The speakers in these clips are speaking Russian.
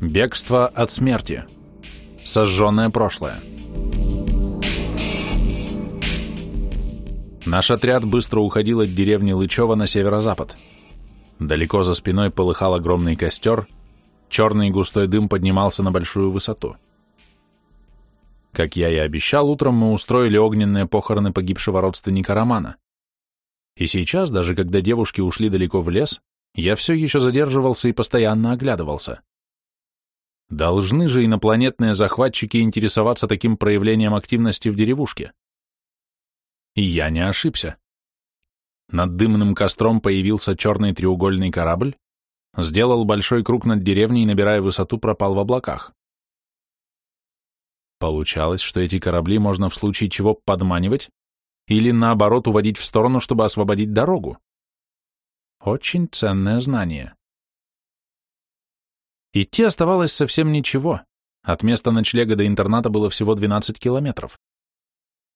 Бегство от смерти. Сожженное прошлое. Наш отряд быстро уходил от деревни Лычева на северо-запад. Далеко за спиной полыхал огромный костер, черный густой дым поднимался на большую высоту. Как я и обещал, утром мы устроили огненные похороны погибшего родственника Романа. И сейчас, даже когда девушки ушли далеко в лес, я все еще задерживался и постоянно оглядывался. Должны же инопланетные захватчики интересоваться таким проявлением активности в деревушке. И я не ошибся. Над дымным костром появился черный треугольный корабль, сделал большой круг над деревней набирая высоту, пропал в облаках. Получалось, что эти корабли можно в случае чего подманивать или, наоборот, уводить в сторону, чтобы освободить дорогу. Очень ценное знание. Идти оставалось совсем ничего. От места ночлега до интерната было всего 12 километров.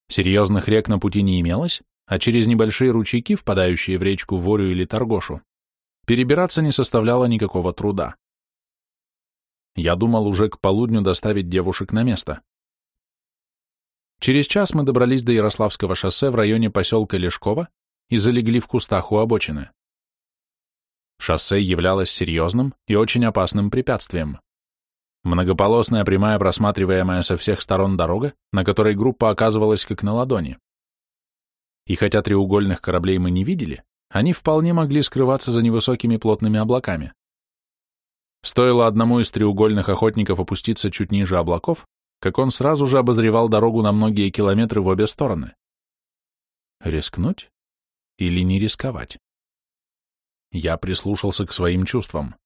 Серьезных рек на пути не имелось, а через небольшие ручейки, впадающие в речку Ворю или Торгошу, перебираться не составляло никакого труда. Я думал уже к полудню доставить девушек на место. Через час мы добрались до Ярославского шоссе в районе поселка Лешково и залегли в кустах у обочины. Шоссе являлось серьезным и очень опасным препятствием. Многополосная прямая просматриваемая со всех сторон дорога, на которой группа оказывалась как на ладони. И хотя треугольных кораблей мы не видели, они вполне могли скрываться за невысокими плотными облаками. Стоило одному из треугольных охотников опуститься чуть ниже облаков, как он сразу же обозревал дорогу на многие километры в обе стороны. Рискнуть или не рисковать? Я прислушался к своим чувствам.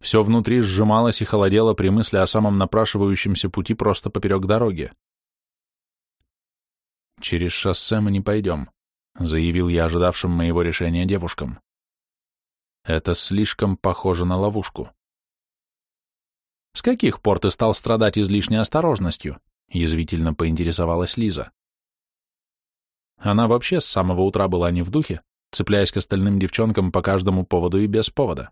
Все внутри сжималось и холодело при мысли о самом напрашивающемся пути просто поперек дороги. «Через шоссе мы не пойдем», — заявил я ожидавшим моего решения девушкам. «Это слишком похоже на ловушку». «С каких пор ты стал страдать излишней осторожностью?» — язвительно поинтересовалась Лиза. Она вообще с самого утра была не в духе, цепляясь к остальным девчонкам по каждому поводу и без повода.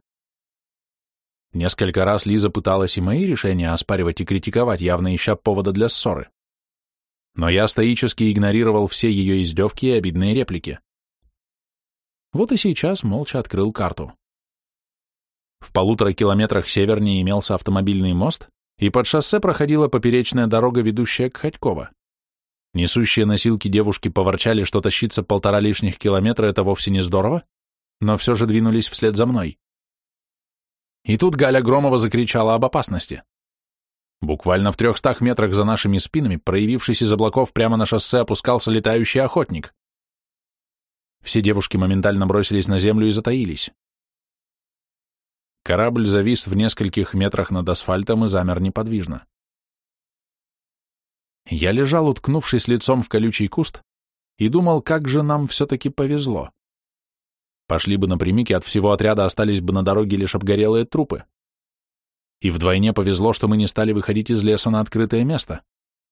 Несколько раз Лиза пыталась и мои решения оспаривать и критиковать, явно ища повода для ссоры. Но я стоически игнорировал все ее издевки и обидные реплики. Вот и сейчас молча открыл карту. В полутора километрах севернее имелся автомобильный мост, и под шоссе проходила поперечная дорога, ведущая к Ходьково. Несущие носилки девушки поворчали, что тащиться полтора лишних километра — это вовсе не здорово, но все же двинулись вслед за мной. И тут Галя Громова закричала об опасности. Буквально в трехстах метрах за нашими спинами, проявившись из облаков прямо на шоссе, опускался летающий охотник. Все девушки моментально бросились на землю и затаились. Корабль завис в нескольких метрах над асфальтом и замер неподвижно. Я лежал, уткнувшись лицом в колючий куст, и думал, как же нам все-таки повезло. Пошли бы напрямик, и от всего отряда остались бы на дороге лишь обгорелые трупы. И вдвойне повезло, что мы не стали выходить из леса на открытое место,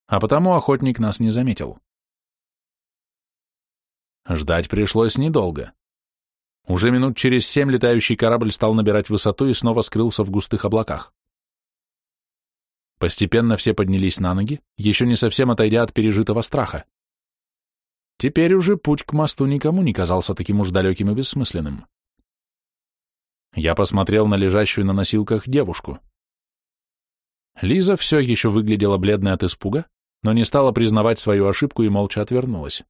а потому охотник нас не заметил. Ждать пришлось недолго. Уже минут через семь летающий корабль стал набирать высоту и снова скрылся в густых облаках. Постепенно все поднялись на ноги, еще не совсем отойдя от пережитого страха. Теперь уже путь к мосту никому не казался таким уж далеким и бессмысленным. Я посмотрел на лежащую на носилках девушку. Лиза все еще выглядела бледной от испуга, но не стала признавать свою ошибку и молча отвернулась.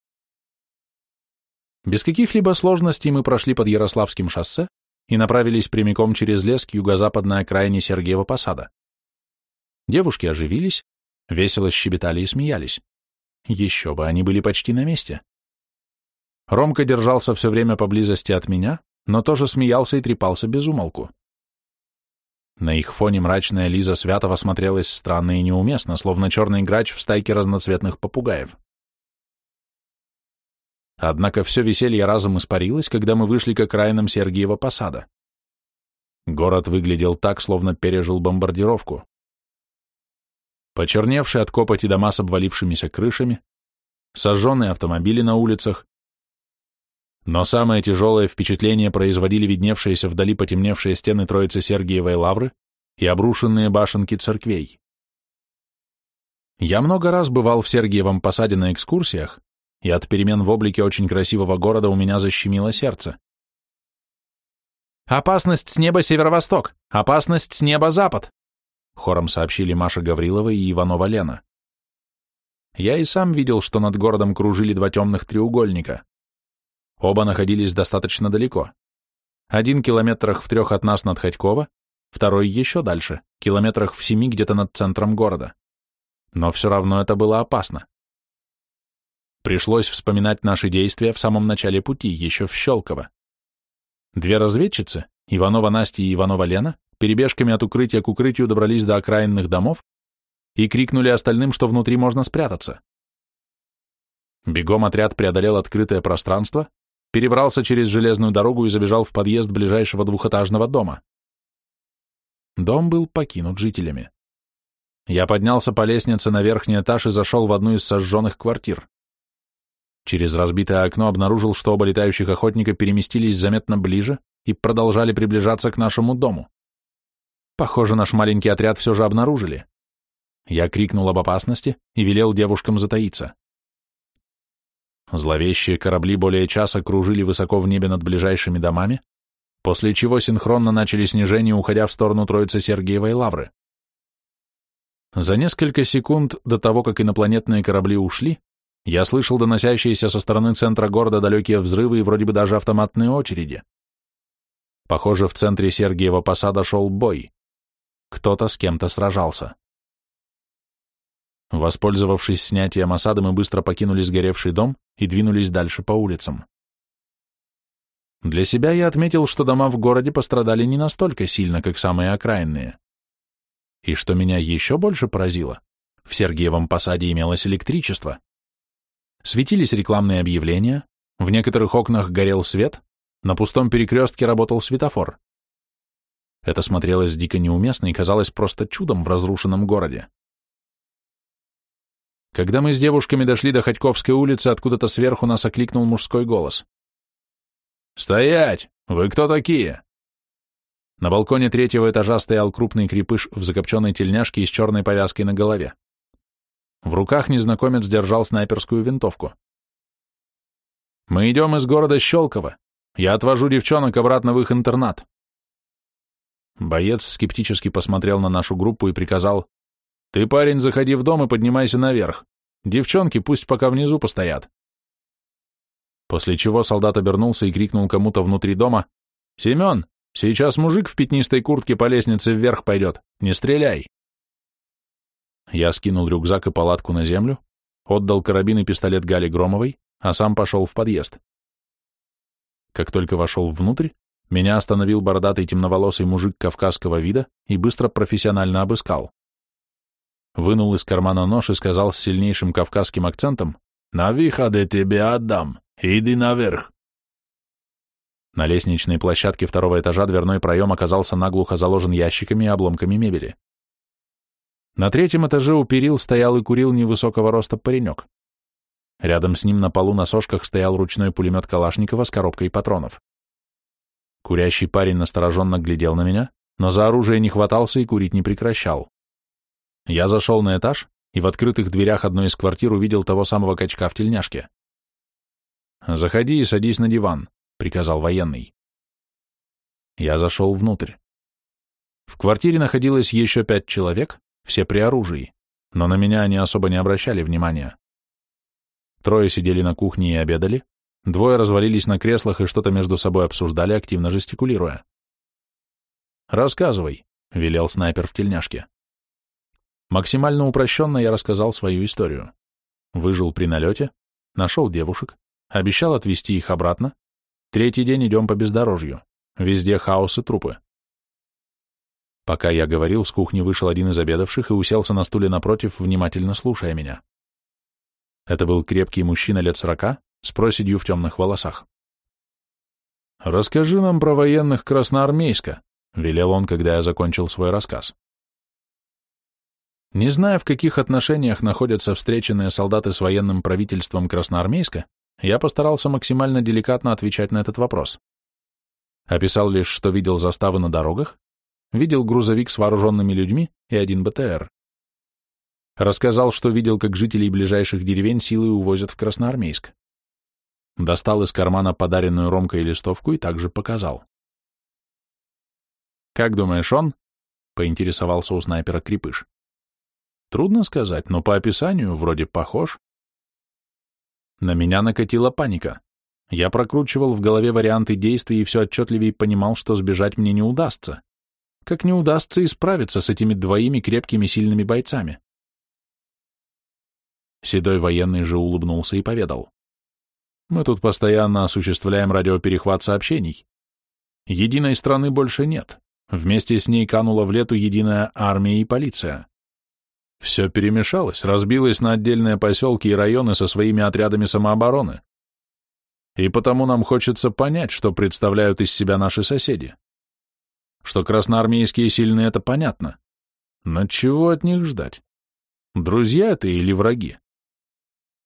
Без каких-либо сложностей мы прошли под Ярославским шоссе и направились прямиком через лес к юго-западной окраине Сергеева Посада. Девушки оживились, весело щебетали и смеялись. Еще бы, они были почти на месте. Ромка держался все время поблизости от меня, но тоже смеялся и трепался без умолку. На их фоне мрачная Лиза Святова смотрелась странно и неуместно, словно черный грач в стайке разноцветных попугаев. Однако все веселье разом испарилось, когда мы вышли к окраинам Сергиева посада. Город выглядел так, словно пережил бомбардировку почерневшие от копоти дома с обвалившимися крышами, сожженные автомобили на улицах. Но самое тяжелое впечатление производили видневшиеся вдали потемневшие стены Троицы Сергиевой Лавры, и обрушенные башенки церквей. Я много раз бывал в Сергиевом посаде на экскурсиях, и от перемен в облике очень красивого города у меня защемило сердце. «Опасность с неба северо-восток! Опасность с неба запад!» Хором сообщили Маша Гаврилова и Иванова Лена. Я и сам видел, что над городом кружили два темных треугольника. Оба находились достаточно далеко. Один километрах в трех от нас над Ходькова, второй еще дальше, километрах в семи где-то над центром города. Но все равно это было опасно. Пришлось вспоминать наши действия в самом начале пути, еще в Щелково. Две разведчицы, Иванова Настя и Иванова Лена, перебежками от укрытия к укрытию добрались до окраинных домов и крикнули остальным, что внутри можно спрятаться. Бегом отряд преодолел открытое пространство, перебрался через железную дорогу и забежал в подъезд ближайшего двухэтажного дома. Дом был покинут жителями. Я поднялся по лестнице на верхний этаж и зашел в одну из сожженных квартир. Через разбитое окно обнаружил, что оба летающих охотника переместились заметно ближе и продолжали приближаться к нашему дому. Похоже, наш маленький отряд все же обнаружили. Я крикнул об опасности и велел девушкам затаиться. Зловещие корабли более часа кружили высоко в небе над ближайшими домами, после чего синхронно начали снижение, уходя в сторону Троицы Сергиевой Лавры. За несколько секунд до того, как инопланетные корабли ушли, я слышал доносящиеся со стороны центра города далекие взрывы и вроде бы даже автоматные очереди. Похоже, в центре Сергиева посада шел бой. Кто-то с кем-то сражался. Воспользовавшись снятием осады, мы быстро покинули сгоревший дом и двинулись дальше по улицам. Для себя я отметил, что дома в городе пострадали не настолько сильно, как самые окраинные. И что меня еще больше поразило, в Сергиевом посаде имелось электричество. Светились рекламные объявления, в некоторых окнах горел свет, на пустом перекрестке работал светофор. Это смотрелось дико неуместно и казалось просто чудом в разрушенном городе. Когда мы с девушками дошли до Ходьковской улицы, откуда-то сверху нас окликнул мужской голос. «Стоять! Вы кто такие?» На балконе третьего этажа стоял крупный крепыш в закопченной тельняшке и с черной повязкой на голове. В руках незнакомец держал снайперскую винтовку. «Мы идем из города Щелково. Я отвожу девчонок обратно в их интернат». Боец скептически посмотрел на нашу группу и приказал, «Ты, парень, заходи в дом и поднимайся наверх. Девчонки пусть пока внизу постоят». После чего солдат обернулся и крикнул кому-то внутри дома, «Семен, сейчас мужик в пятнистой куртке по лестнице вверх пойдет, не стреляй!» Я скинул рюкзак и палатку на землю, отдал карабин и пистолет Гале Громовой, а сам пошел в подъезд. Как только вошел внутрь, меня остановил бородатый темноволосый мужик кавказского вида и быстро профессионально обыскал. Вынул из кармана нож и сказал с сильнейшим кавказским акцентом «На выходе тебе отдам, иди наверх». На лестничной площадке второго этажа дверной проем оказался наглухо заложен ящиками и обломками мебели. На третьем этаже у перил стоял и курил невысокого роста паренек. Рядом с ним на полу на сошках стоял ручной пулемет Калашникова с коробкой патронов. Курящий парень настороженно глядел на меня, но за оружие не хватался и курить не прекращал. Я зашел на этаж и в открытых дверях одной из квартир увидел того самого качка в тельняшке. «Заходи и садись на диван», — приказал военный. Я зашел внутрь. В квартире находилось еще пять человек, все при оружии, но на меня они особо не обращали внимания. Трое сидели на кухне и обедали, двое развалились на креслах и что-то между собой обсуждали, активно жестикулируя. «Рассказывай», — велел снайпер в тельняшке. Максимально упрощенно я рассказал свою историю. Выжил при налете, нашел девушек, обещал отвезти их обратно. Третий день идем по бездорожью. Везде хаос и трупы. Пока я говорил, с кухни вышел один из обедавших и уселся на стуле напротив, внимательно слушая меня. Это был крепкий мужчина лет сорока, с проседью в темных волосах. «Расскажи нам про военных Красноармейска», — велел он, когда я закончил свой рассказ. Не зная, в каких отношениях находятся встреченные солдаты с военным правительством Красноармейска, я постарался максимально деликатно отвечать на этот вопрос. Описал лишь, что видел заставы на дорогах, видел грузовик с вооруженными людьми и один БТР. Рассказал, что видел, как жителей ближайших деревень силой увозят в Красноармейск. Достал из кармана подаренную Ромкой листовку и также показал. «Как думаешь, он?» — поинтересовался у снайпера Крепыш. «Трудно сказать, но по описанию вроде похож». На меня накатила паника. Я прокручивал в голове варианты действий и все отчетливее понимал, что сбежать мне не удастся. Как не удастся и справиться с этими двоими крепкими сильными бойцами. Седой военный же улыбнулся и поведал. Мы тут постоянно осуществляем радиоперехват сообщений. Единой страны больше нет. Вместе с ней канула в лету единая армия и полиция. Все перемешалось, разбилось на отдельные поселки и районы со своими отрядами самообороны. И потому нам хочется понять, что представляют из себя наши соседи. Что красноармейские сильные, это понятно. Но чего от них ждать? Друзья это или враги?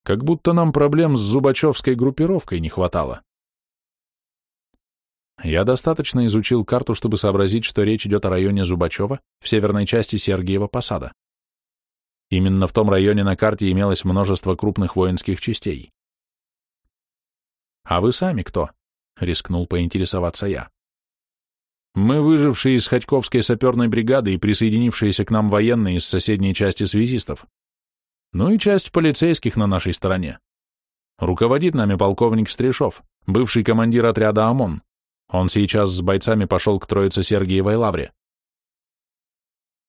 Как будто нам проблем с Зубачевской группировкой не хватало. Я достаточно изучил карту, чтобы сообразить, что речь идет о районе Зубачева в северной части Сергиева Посада. Именно в том районе на карте имелось множество крупных воинских частей. «А вы сами кто?» — рискнул поинтересоваться я. «Мы выжившие из Ходьковской саперной бригады и присоединившиеся к нам военные из соседней части связистов ну и часть полицейских на нашей стороне. Руководит нами полковник Стришов, бывший командир отряда ОМОН. Он сейчас с бойцами пошел к Троице Сергиевой Лавре.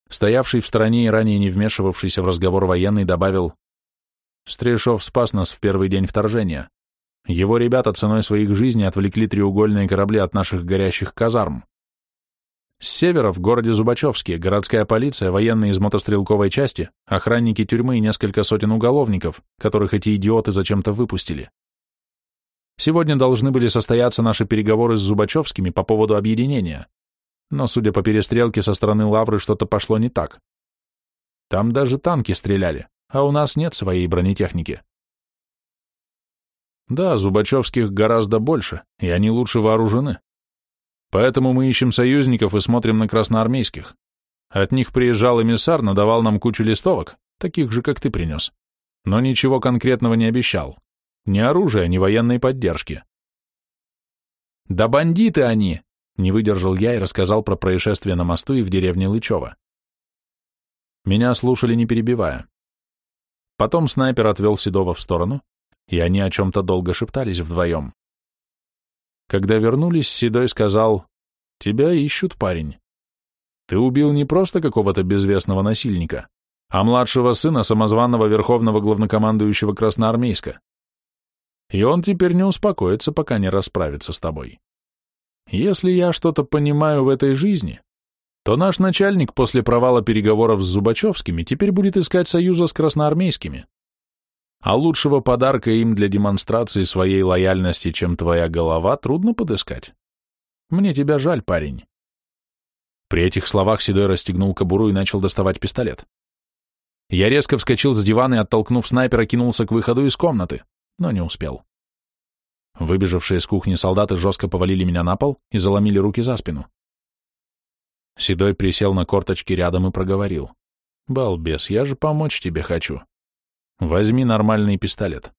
Стоявший в стороне и ранее не вмешивавшийся в разговор военный добавил, «Стришов спас нас в первый день вторжения. Его ребята ценой своих жизней отвлекли треугольные корабли от наших горящих казарм. С севера в городе Зубачевске городская полиция, военные из мотострелковой части, охранники тюрьмы и несколько сотен уголовников, которых эти идиоты зачем-то выпустили. Сегодня должны были состояться наши переговоры с Зубачевскими по поводу объединения, но, судя по перестрелке со стороны Лавры, что-то пошло не так. Там даже танки стреляли, а у нас нет своей бронетехники. Да, Зубачевских гораздо больше, и они лучше вооружены. Поэтому мы ищем союзников и смотрим на красноармейских. От них приезжал эмиссар, надавал нам кучу листовок, таких же, как ты принес. Но ничего конкретного не обещал. Ни оружия, ни военной поддержки. «Да бандиты они!» — не выдержал я и рассказал про происшествие на мосту и в деревне Лычево. Меня слушали, не перебивая. Потом снайпер отвел Седова в сторону, и они о чем-то долго шептались вдвоем. Когда вернулись, Седой сказал, «Тебя ищут, парень. Ты убил не просто какого-то безвестного насильника, а младшего сына самозванного верховного главнокомандующего Красноармейска. И он теперь не успокоится, пока не расправится с тобой. Если я что-то понимаю в этой жизни, то наш начальник после провала переговоров с Зубачевскими теперь будет искать союза с красноармейскими. А лучшего подарка им для демонстрации своей лояльности, чем твоя голова, трудно подыскать. Мне тебя жаль, парень. При этих словах Седой расстегнул кобуру и начал доставать пистолет. Я резко вскочил с дивана и, оттолкнув снайпера, кинулся к выходу из комнаты, но не успел. Выбежавшие из кухни солдаты жестко повалили меня на пол и заломили руки за спину. Седой присел на корточки рядом и проговорил. «Балбес, я же помочь тебе хочу. Возьми нормальный пистолет.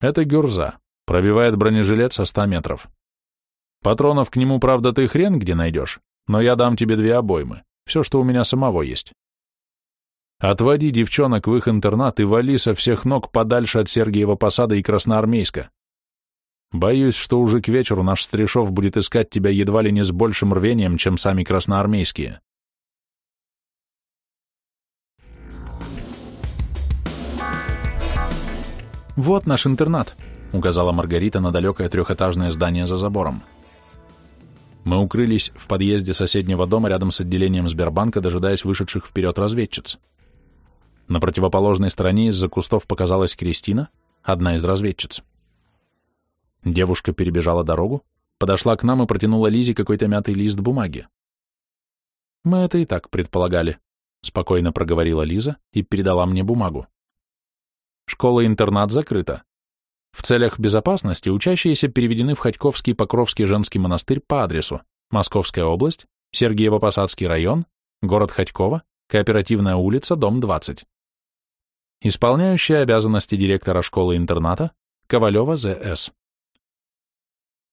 Это гюрза, пробивает бронежилет со 100 метров. Патронов к нему, правда, ты хрен где найдешь, но я дам тебе две обоймы, все, что у меня самого есть. Отводи девчонок в их интернат и вали со всех ног подальше от Сергиева Посада и Красноармейска. Боюсь, что уже к вечеру наш Стришов будет искать тебя едва ли не с большим рвением, чем сами красноармейские. «Вот наш интернат», — указала Маргарита на далекое трехэтажное здание за забором. Мы укрылись в подъезде соседнего дома рядом с отделением Сбербанка, дожидаясь вышедших вперед разведчиц. На противоположной стороне из-за кустов показалась Кристина, одна из разведчиц. Девушка перебежала дорогу, подошла к нам и протянула Лизе какой-то мятый лист бумаги. «Мы это и так предполагали», — спокойно проговорила Лиза и передала мне бумагу. Школа-интернат закрыта. В целях безопасности учащиеся переведены в Ходьковский Покровский женский монастырь по адресу Московская область, Сергиево-Посадский район, город Ходьково, кооперативная улица, дом 20. Исполняющая обязанности директора школы-интерната Ковалева З.С.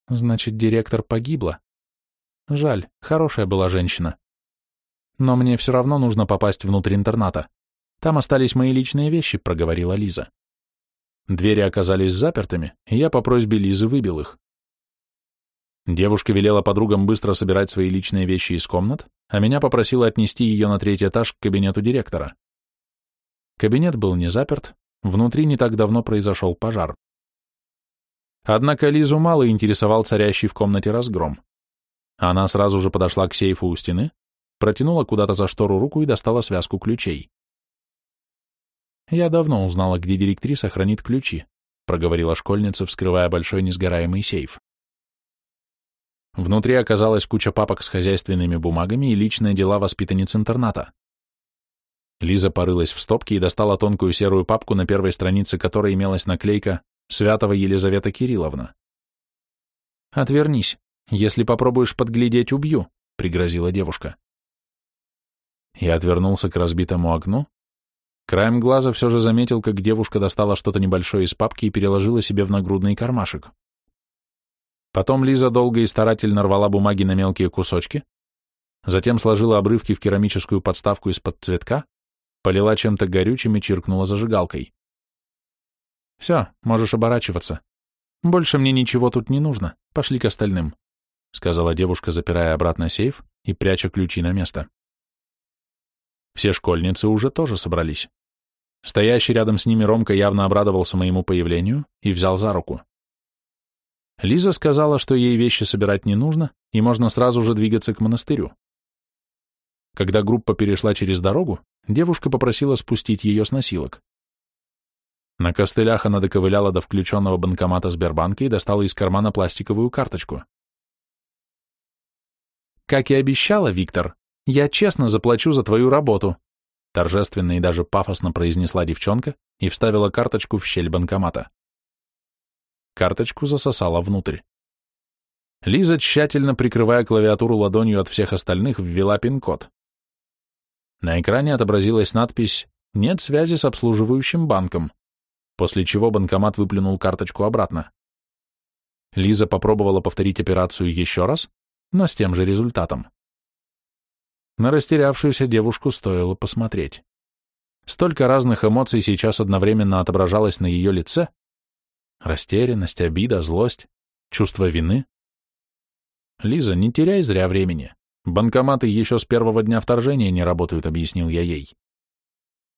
Значит, директор погибла. Жаль, хорошая была женщина. Но мне все равно нужно попасть внутрь интерната. Там остались мои личные вещи, проговорила Лиза. Двери оказались запертыми, и я по просьбе Лизы выбил их. Девушка велела подругам быстро собирать свои личные вещи из комнат, а меня попросила отнести ее на третий этаж к кабинету директора. Кабинет был не заперт, внутри не так давно произошел пожар. Однако Лизу мало интересовал царящий в комнате разгром. Она сразу же подошла к сейфу у стены, протянула куда-то за штору руку и достала связку ключей. «Я давно узнала, где директриса хранит ключи», проговорила школьница, вскрывая большой несгораемый сейф. Внутри оказалась куча папок с хозяйственными бумагами и личные дела воспитанниц интерната. Лиза порылась в стопке и достала тонкую серую папку, на первой странице которой имелась наклейка «Святого Елизавета Кирилловна». «Отвернись. Если попробуешь подглядеть, убью», — пригрозила девушка. Я отвернулся к разбитому окну. Краем глаза все же заметил, как девушка достала что-то небольшое из папки и переложила себе в нагрудный кармашек. Потом Лиза долго и старательно рвала бумаги на мелкие кусочки, затем сложила обрывки в керамическую подставку из-под цветка, полила чем-то горючим и чиркнула зажигалкой. «Все, можешь оборачиваться. Больше мне ничего тут не нужно. Пошли к остальным», — сказала девушка, запирая обратно сейф и пряча ключи на место. Все школьницы уже тоже собрались. Стоящий рядом с ними Ромка явно обрадовался моему появлению и взял за руку. Лиза сказала, что ей вещи собирать не нужно, и можно сразу же двигаться к монастырю. Когда группа перешла через дорогу, девушка попросила спустить ее с носилок. На костылях она доковыляла до включенного банкомата Сбербанка и достала из кармана пластиковую карточку. «Как и обещала, Виктор, я честно заплачу за твою работу», торжественно и даже пафосно произнесла девчонка и вставила карточку в щель банкомата. Карточку засосала внутрь. Лиза, тщательно прикрывая клавиатуру ладонью от всех остальных, ввела пин-код. На экране отобразилась надпись «Нет связи с обслуживающим банком», после чего банкомат выплюнул карточку обратно. Лиза попробовала повторить операцию еще раз, но с тем же результатом. На растерявшуюся девушку стоило посмотреть. Столько разных эмоций сейчас одновременно отображалось на ее лице, Растерянность, обида, злость, чувство вины. Лиза, не теряй зря времени. Банкоматы еще с первого дня вторжения не работают, объяснил я ей.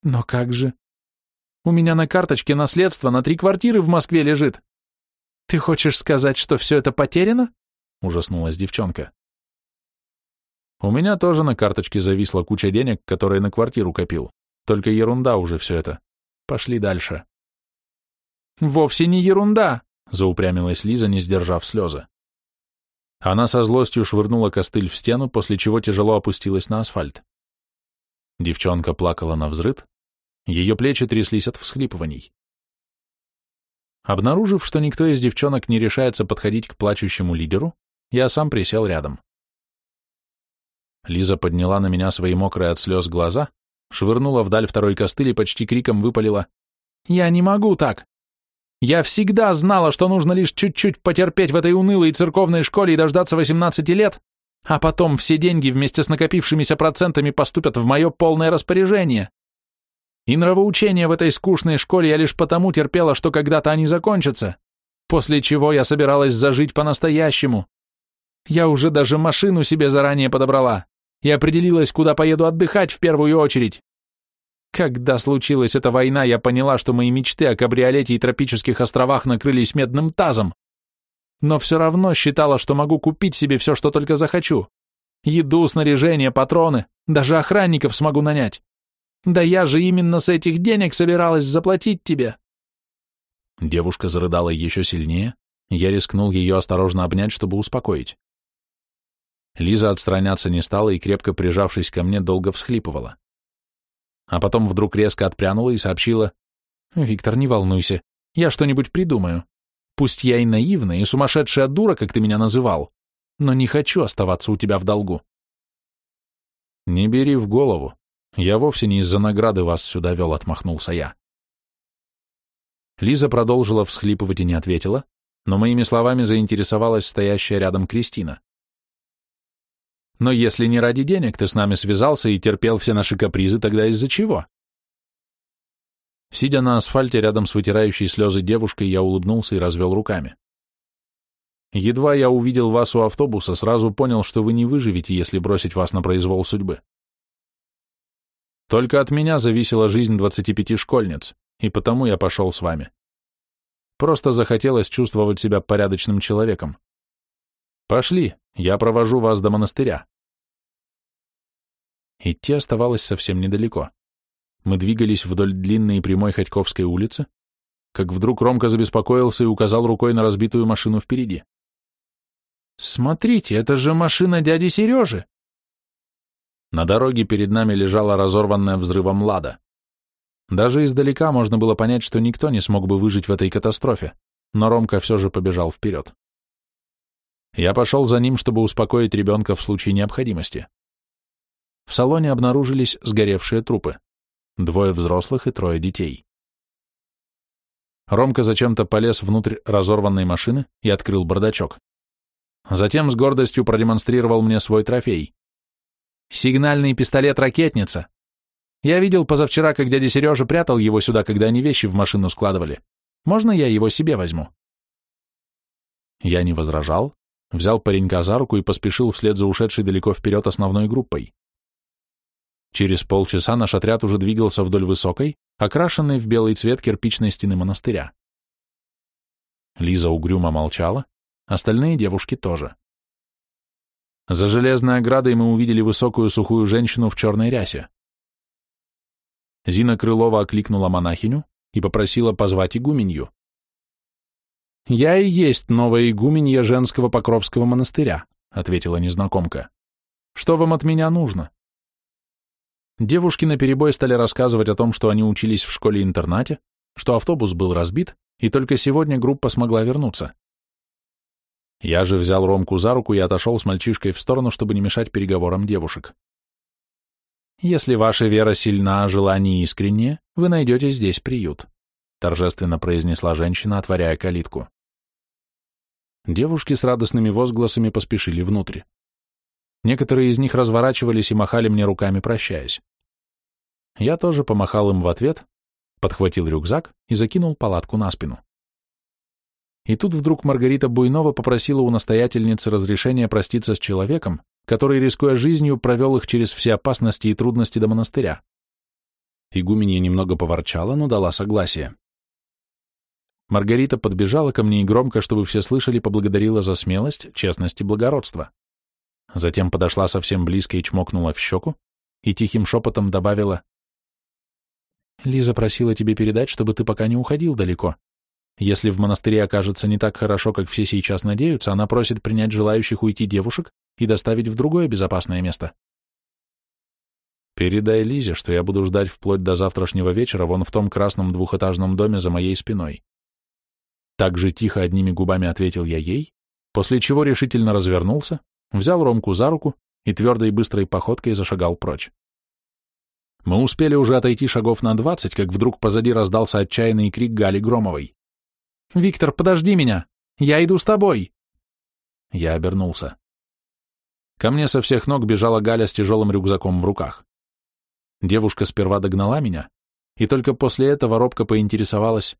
Но как же? У меня на карточке наследство на три квартиры в Москве лежит. Ты хочешь сказать, что все это потеряно? Ужаснулась девчонка. У меня тоже на карточке зависла куча денег, которые на квартиру копил. Только ерунда уже все это. Пошли дальше. «Вовсе не ерунда!» — заупрямилась Лиза, не сдержав слезы. Она со злостью швырнула костыль в стену, после чего тяжело опустилась на асфальт. Девчонка плакала на взрыд, ее плечи тряслись от всхлипываний. Обнаружив, что никто из девчонок не решается подходить к плачущему лидеру, я сам присел рядом. Лиза подняла на меня свои мокрые от слез глаза, швырнула вдаль второй костыль и почти криком выпалила «Я не могу так! Я всегда знала, что нужно лишь чуть-чуть потерпеть в этой унылой церковной школе и дождаться 18 лет, а потом все деньги вместе с накопившимися процентами поступят в мое полное распоряжение. И нравоучения в этой скучной школе я лишь потому терпела, что когда-то они закончатся, после чего я собиралась зажить по-настоящему. Я уже даже машину себе заранее подобрала и определилась, куда поеду отдыхать в первую очередь. Когда случилась эта война, я поняла, что мои мечты о кабриолете и тропических островах накрылись медным тазом. Но все равно считала, что могу купить себе все, что только захочу. Еду, снаряжение, патроны, даже охранников смогу нанять. Да я же именно с этих денег собиралась заплатить тебе. Девушка зарыдала еще сильнее, я рискнул ее осторожно обнять, чтобы успокоить. Лиза отстраняться не стала и, крепко прижавшись ко мне, долго всхлипывала а потом вдруг резко отпрянула и сообщила, «Виктор, не волнуйся, я что-нибудь придумаю. Пусть я и наивная, и сумасшедшая дура, как ты меня называл, но не хочу оставаться у тебя в долгу. Не бери в голову. Я вовсе не из-за награды вас сюда вел, отмахнулся я. Лиза продолжила всхлипывать и не ответила, но моими словами заинтересовалась стоящая рядом Кристина. Но если не ради денег ты с нами связался и терпел все наши капризы, тогда из-за чего? Сидя на асфальте рядом с вытирающей слезы девушкой, я улыбнулся и развел руками. Едва я увидел вас у автобуса, сразу понял, что вы не выживете, если бросить вас на произвол судьбы. Только от меня зависела жизнь 25 школьниц, и потому я пошел с вами. Просто захотелось чувствовать себя порядочным человеком. Пошли, я провожу вас до монастыря. Идти оставалось совсем недалеко. Мы двигались вдоль длинной и прямой Ходьковской улицы, как вдруг Ромка забеспокоился и указал рукой на разбитую машину впереди. «Смотрите, это же машина дяди Сережи!» На дороге перед нами лежала разорванная взрывом «Лада». Даже издалека можно было понять, что никто не смог бы выжить в этой катастрофе, но Ромка все же побежал вперед. Я пошел за ним, чтобы успокоить ребенка в случае необходимости. В салоне обнаружились сгоревшие трупы двое взрослых и трое детей. Ромка зачем-то полез внутрь разорванной машины и открыл бардачок. Затем с гордостью продемонстрировал мне свой трофей. Сигнальный пистолет-ракетница. Я видел позавчера, как дядя Сережа прятал его сюда, когда они вещи в машину складывали. Можно я его себе возьму? Я не возражал, взял паренька за руку и поспешил вслед за ушедшей далеко вперед основной группой. Через полчаса наш отряд уже двигался вдоль высокой, окрашенной в белый цвет кирпичной стены монастыря. Лиза угрюмо молчала, остальные девушки тоже. За железной оградой мы увидели высокую сухую женщину в черной рясе. Зина Крылова окликнула монахиню и попросила позвать игуменью. «Я и есть новая игуменья женского Покровского монастыря», — ответила незнакомка. «Что вам от меня нужно?» Девушки наперебой стали рассказывать о том, что они учились в школе-интернате, что автобус был разбит, и только сегодня группа смогла вернуться. Я же взял Ромку за руку и отошел с мальчишкой в сторону, чтобы не мешать переговорам девушек. «Если ваша вера сильна, желание искреннее, вы найдете здесь приют», торжественно произнесла женщина, отворяя калитку. Девушки с радостными возгласами поспешили внутрь. Некоторые из них разворачивались и махали мне руками, прощаясь. Я тоже помахал им в ответ, подхватил рюкзак и закинул палатку на спину. И тут вдруг Маргарита Буйнова попросила у настоятельницы разрешения проститься с человеком, который, рискуя жизнью, провел их через все опасности и трудности до монастыря. Игуменья немного поворчала, но дала согласие. Маргарита подбежала ко мне и громко, чтобы все слышали, поблагодарила за смелость, честность и благородство. Затем подошла совсем близко и чмокнула в щеку, и тихим шепотом добавила Лиза просила тебе передать, чтобы ты пока не уходил далеко. Если в монастыре окажется не так хорошо, как все сейчас надеются, она просит принять желающих уйти девушек и доставить в другое безопасное место. Передай Лизе, что я буду ждать вплоть до завтрашнего вечера вон в том красном двухэтажном доме за моей спиной. Так же тихо одними губами ответил я ей, после чего решительно развернулся, взял Ромку за руку и твердой быстрой походкой зашагал прочь. Мы успели уже отойти шагов на двадцать, как вдруг позади раздался отчаянный крик Гали Громовой. «Виктор, подожди меня! Я иду с тобой!» Я обернулся. Ко мне со всех ног бежала Галя с тяжелым рюкзаком в руках. Девушка сперва догнала меня, и только после этого робко поинтересовалась,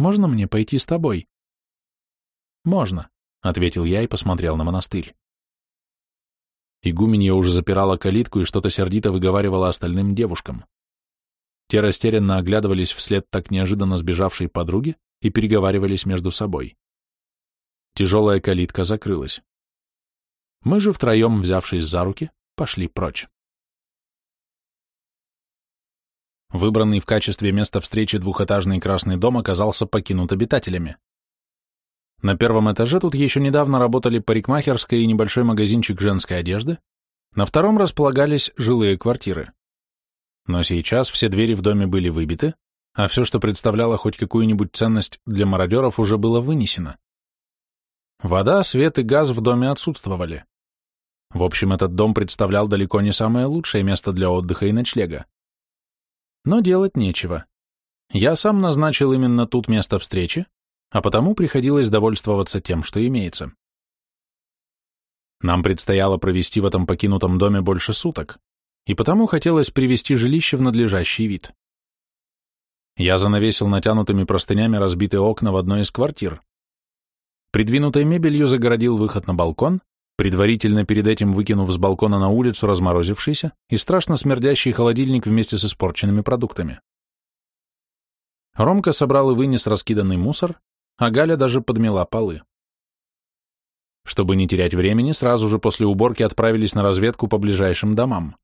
«Можно мне пойти с тобой?» «Можно», — ответил я и посмотрел на монастырь. Игуменья уже запирала калитку и что-то сердито выговаривала остальным девушкам. Те растерянно оглядывались вслед так неожиданно сбежавшей подруги и переговаривались между собой. Тяжелая калитка закрылась. Мы же втроем, взявшись за руки, пошли прочь. Выбранный в качестве места встречи двухэтажный красный дом оказался покинут обитателями. На первом этаже тут еще недавно работали парикмахерская и небольшой магазинчик женской одежды, на втором располагались жилые квартиры. Но сейчас все двери в доме были выбиты, а все, что представляло хоть какую-нибудь ценность для мародеров, уже было вынесено. Вода, свет и газ в доме отсутствовали. В общем, этот дом представлял далеко не самое лучшее место для отдыха и ночлега. Но делать нечего. Я сам назначил именно тут место встречи, а потому приходилось довольствоваться тем, что имеется. Нам предстояло провести в этом покинутом доме больше суток, и потому хотелось привести жилище в надлежащий вид. Я занавесил натянутыми простынями разбитые окна в одной из квартир. Придвинутой мебелью загородил выход на балкон, предварительно перед этим выкинув с балкона на улицу разморозившийся и страшно смердящий холодильник вместе с испорченными продуктами. Ромка собрал и вынес раскиданный мусор, а Галя даже подмела полы. Чтобы не терять времени, сразу же после уборки отправились на разведку по ближайшим домам.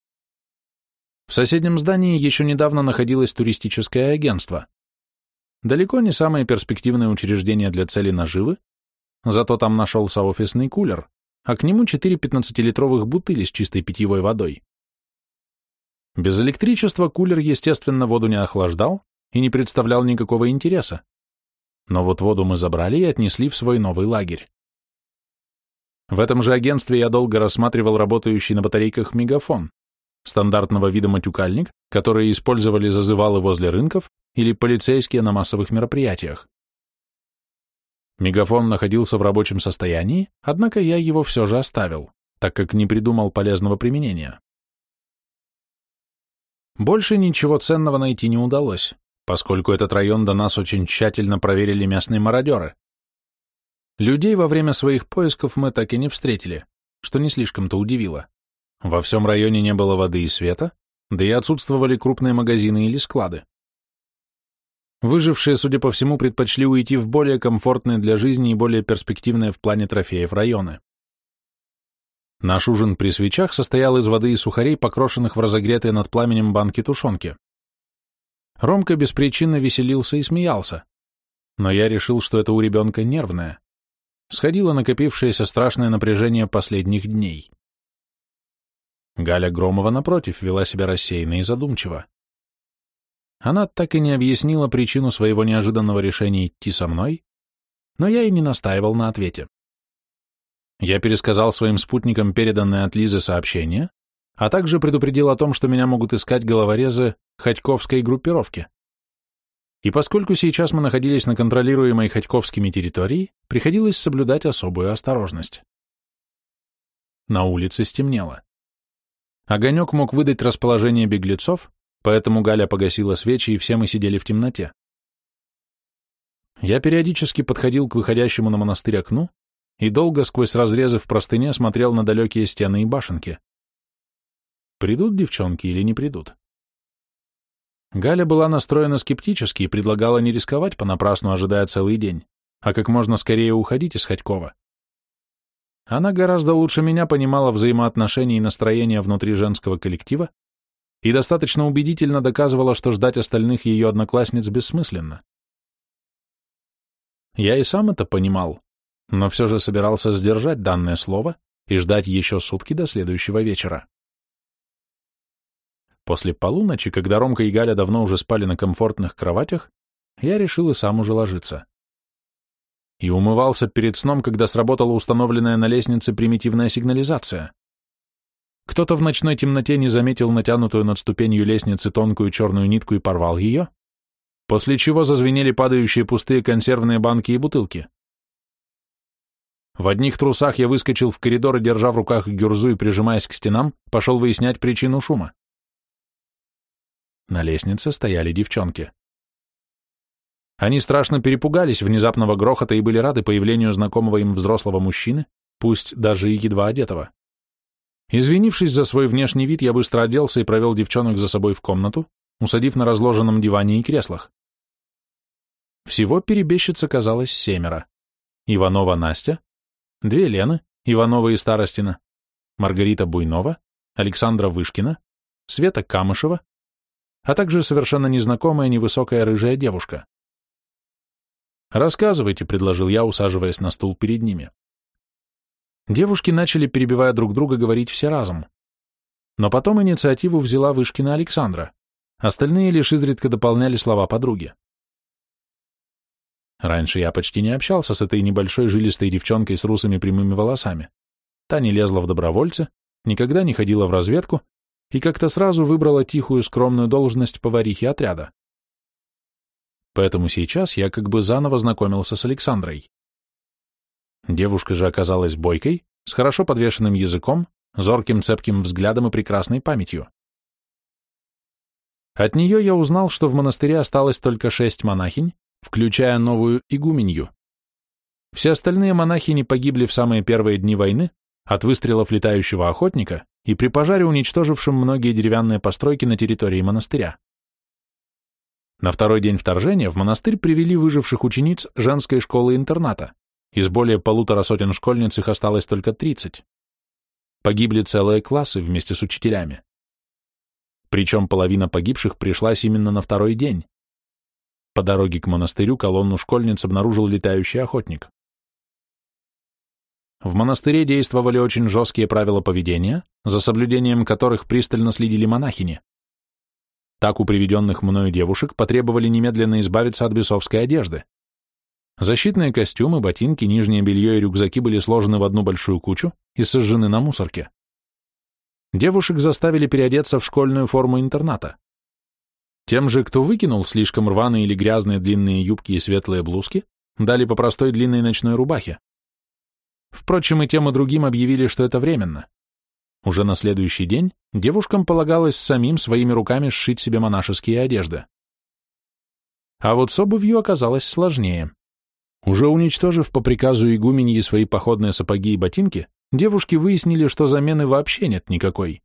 В соседнем здании еще недавно находилось туристическое агентство. Далеко не самое перспективное учреждение для цели наживы, зато там нашелся офисный кулер, а к нему четыре 15-литровых бутыли с чистой питьевой водой. Без электричества кулер, естественно, воду не охлаждал и не представлял никакого интереса. Но вот воду мы забрали и отнесли в свой новый лагерь. В этом же агентстве я долго рассматривал работающий на батарейках мегафон, стандартного вида матюкальник, которые использовали зазывалы возле рынков или полицейские на массовых мероприятиях. Мегафон находился в рабочем состоянии, однако я его все же оставил, так как не придумал полезного применения. Больше ничего ценного найти не удалось, поскольку этот район до нас очень тщательно проверили местные мародеры. Людей во время своих поисков мы так и не встретили, что не слишком-то удивило. Во всем районе не было воды и света, да и отсутствовали крупные магазины или склады. Выжившие, судя по всему, предпочли уйти в более комфортные для жизни и более перспективные в плане трофеев районы. Наш ужин при свечах состоял из воды и сухарей, покрошенных в разогретые над пламенем банки тушенки. Ромка беспричинно веселился и смеялся, но я решил, что это у ребенка нервное. Сходило накопившееся страшное напряжение последних дней. Галя Громова, напротив, вела себя рассеянно и задумчиво. Она так и не объяснила причину своего неожиданного решения идти со мной, но я и не настаивал на ответе. Я пересказал своим спутникам переданное от Лизы сообщение, а также предупредил о том, что меня могут искать головорезы Ходьковской группировки. И поскольку сейчас мы находились на контролируемой Ходьковскими территории, приходилось соблюдать особую осторожность. На улице стемнело. Огонек мог выдать расположение беглецов, поэтому Галя погасила свечи, и все мы сидели в темноте. Я периодически подходил к выходящему на монастырь окну и долго сквозь разрезы в простыне смотрел на далекие стены и башенки. Придут девчонки или не придут? Галя была настроена скептически и предлагала не рисковать понапрасну, ожидая целый день, а как можно скорее уходить из Ходькова. Она гораздо лучше меня понимала взаимоотношения и настроения внутри женского коллектива и достаточно убедительно доказывала, что ждать остальных ее одноклассниц бессмысленно. Я и сам это понимал, но все же собирался сдержать данное слово и ждать еще сутки до следующего вечера. После полуночи, когда Ромка и Галя давно уже спали на комфортных кроватях, я решил и сам уже ложиться и умывался перед сном, когда сработала установленная на лестнице примитивная сигнализация. Кто-то в ночной темноте не заметил натянутую над ступенью лестницы тонкую черную нитку и порвал ее, после чего зазвенели падающие пустые консервные банки и бутылки. В одних трусах я выскочил в коридор и, держа в руках гюрзу и прижимаясь к стенам, пошел выяснять причину шума. На лестнице стояли девчонки. Они страшно перепугались внезапного грохота и были рады появлению знакомого им взрослого мужчины, пусть даже и едва одетого. Извинившись за свой внешний вид, я быстро оделся и провел девчонок за собой в комнату, усадив на разложенном диване и креслах. Всего перебежчиц оказалось семеро. Иванова Настя, две Лены, Иванова и Старостина, Маргарита Буйнова, Александра Вышкина, Света Камышева, а также совершенно незнакомая невысокая рыжая девушка. «Рассказывайте», — предложил я, усаживаясь на стул перед ними. Девушки начали, перебивая друг друга, говорить все разом. Но потом инициативу взяла Вышкина Александра. Остальные лишь изредка дополняли слова подруги. Раньше я почти не общался с этой небольшой жилистой девчонкой с русыми прямыми волосами. та не лезла в добровольцы, никогда не ходила в разведку и как-то сразу выбрала тихую скромную должность поварихи отряда. Поэтому сейчас я как бы заново знакомился с Александрой. Девушка же оказалась бойкой, с хорошо подвешенным языком, зорким цепким взглядом и прекрасной памятью. От нее я узнал, что в монастыре осталось только шесть монахинь, включая новую игуменью. Все остальные монахини погибли в самые первые дни войны от выстрелов летающего охотника и при пожаре, уничтожившем многие деревянные постройки на территории монастыря. На второй день вторжения в монастырь привели выживших учениц женской школы-интерната. Из более полутора сотен школьниц их осталось только 30. Погибли целые классы вместе с учителями. Причем половина погибших пришлась именно на второй день. По дороге к монастырю колонну школьниц обнаружил летающий охотник. В монастыре действовали очень жесткие правила поведения, за соблюдением которых пристально следили монахини. Так у приведенных мною девушек потребовали немедленно избавиться от бесовской одежды. Защитные костюмы, ботинки, нижнее белье и рюкзаки были сложены в одну большую кучу и сожжены на мусорке. Девушек заставили переодеться в школьную форму интерната. Тем же, кто выкинул слишком рваные или грязные длинные юбки и светлые блузки, дали по простой длинной ночной рубахе. Впрочем, и тем и другим объявили, что это временно. Уже на следующий день девушкам полагалось самим своими руками сшить себе монашеские одежды. А вот с обувью оказалось сложнее. Уже уничтожив по приказу игуменьи свои походные сапоги и ботинки, девушки выяснили, что замены вообще нет никакой.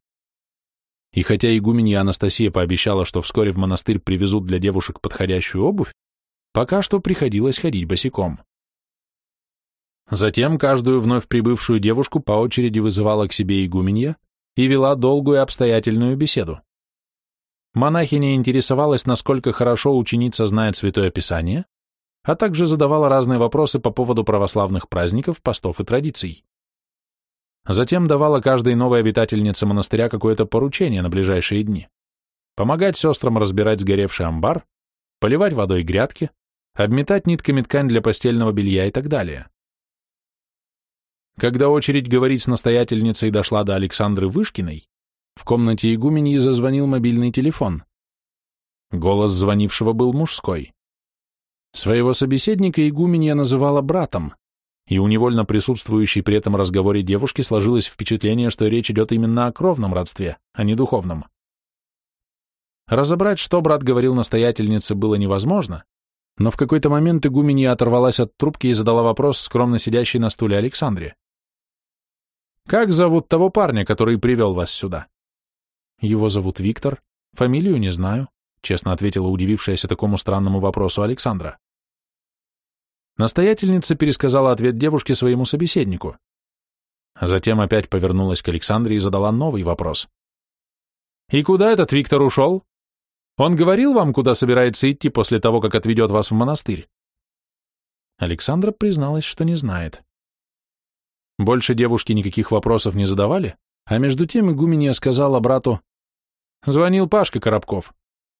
И хотя игуменья Анастасия пообещала, что вскоре в монастырь привезут для девушек подходящую обувь, пока что приходилось ходить босиком. Затем каждую вновь прибывшую девушку по очереди вызывала к себе игуменья и вела долгую и обстоятельную беседу. Монахиня интересовалась, насколько хорошо ученица знает Святое Писание, а также задавала разные вопросы по поводу православных праздников, постов и традиций. Затем давала каждой новой обитательнице монастыря какое-то поручение на ближайшие дни. Помогать сестрам разбирать сгоревший амбар, поливать водой грядки, обметать нитками ткань для постельного белья и так далее. Когда очередь говорить с настоятельницей дошла до Александры Вышкиной, в комнате игуменьи зазвонил мобильный телефон. Голос звонившего был мужской. Своего собеседника игуменья называла братом, и у невольно присутствующей при этом разговоре девушки сложилось впечатление, что речь идет именно о кровном родстве, а не духовном. Разобрать, что брат говорил настоятельнице, было невозможно, но в какой-то момент игуменья оторвалась от трубки и задала вопрос скромно сидящей на стуле Александре. «Как зовут того парня, который привел вас сюда?» «Его зовут Виктор. Фамилию не знаю», — честно ответила удивившаяся такому странному вопросу Александра. Настоятельница пересказала ответ девушке своему собеседнику. А затем опять повернулась к Александре и задала новый вопрос. «И куда этот Виктор ушел? Он говорил вам, куда собирается идти после того, как отведет вас в монастырь?» Александра призналась, что не знает. Больше девушки никаких вопросов не задавали, а между тем игуменья сказала брату, «Звонил Пашка Коробков.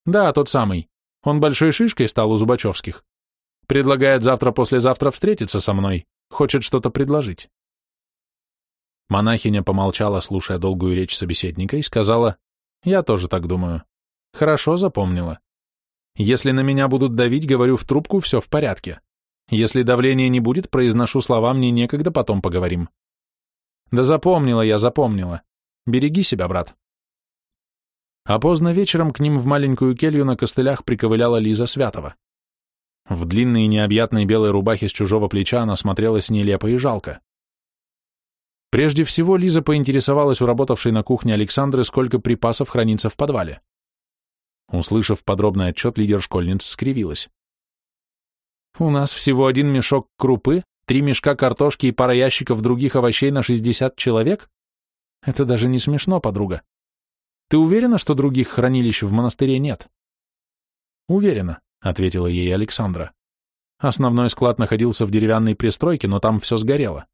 Да, тот самый. Он большой шишкой стал у Зубачевских. Предлагает завтра-послезавтра встретиться со мной, хочет что-то предложить». Монахиня помолчала, слушая долгую речь собеседника, и сказала, «Я тоже так думаю. Хорошо запомнила. Если на меня будут давить, говорю в трубку, все в порядке. Если давления не будет, произношу слова, мне некогда, потом поговорим. Да запомнила я, запомнила. Береги себя, брат. А поздно вечером к ним в маленькую келью на костылях приковыляла Лиза Святова. В длинной необъятной белой рубахе с чужого плеча она смотрелась нелепо и жалко. Прежде всего Лиза поинтересовалась у работавшей на кухне Александры, сколько припасов хранится в подвале. Услышав подробный отчет, лидер школьниц скривилась. У нас всего один мешок крупы, три мешка картошки и пара ящиков других овощей на 60 человек? Это даже не смешно, подруга. Ты уверена, что других хранилищ в монастыре нет? Уверена, ответила ей Александра. Основной склад находился в деревянной пристройке, но там все сгорело.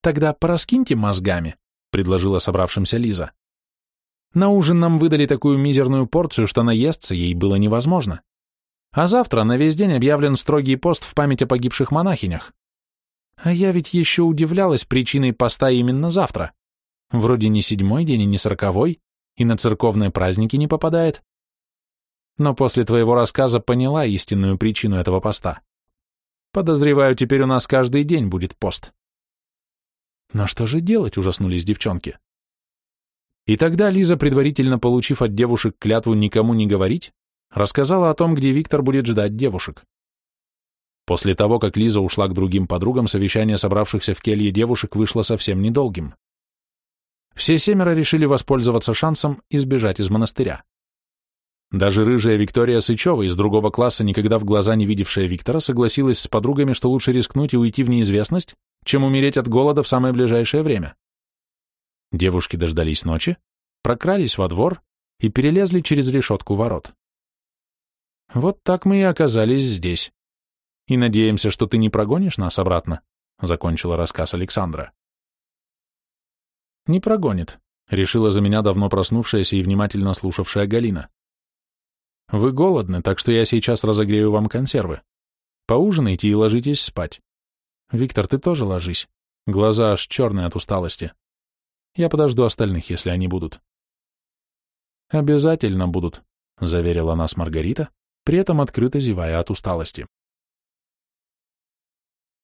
Тогда пораскиньте мозгами, предложила собравшимся Лиза. На ужин нам выдали такую мизерную порцию, что наесться ей было невозможно. А завтра на весь день объявлен строгий пост в память о погибших монахинях. А я ведь еще удивлялась причиной поста именно завтра. Вроде не седьмой день и не сороковой, и на церковные праздники не попадает. Но после твоего рассказа поняла истинную причину этого поста. Подозреваю, теперь у нас каждый день будет пост. Но что же делать, ужаснулись девчонки. И тогда Лиза, предварительно получив от девушек клятву никому не говорить, рассказала о том, где Виктор будет ждать девушек. После того, как Лиза ушла к другим подругам, совещание собравшихся в келье девушек вышло совсем недолгим. Все семеро решили воспользоваться шансом и сбежать из монастыря. Даже рыжая Виктория Сычева из другого класса, никогда в глаза не видевшая Виктора, согласилась с подругами, что лучше рискнуть и уйти в неизвестность, чем умереть от голода в самое ближайшее время. Девушки дождались ночи, прокрались во двор и перелезли через решетку ворот. Вот так мы и оказались здесь. И надеемся, что ты не прогонишь нас обратно, закончила рассказ Александра. Не прогонит, решила за меня давно проснувшаяся и внимательно слушавшая Галина. Вы голодны, так что я сейчас разогрею вам консервы. Поужинайте и ложитесь спать. Виктор, ты тоже ложись. Глаза аж черные от усталости. Я подожду остальных, если они будут. Обязательно будут, заверила нас Маргарита, при этом открыто зевая от усталости.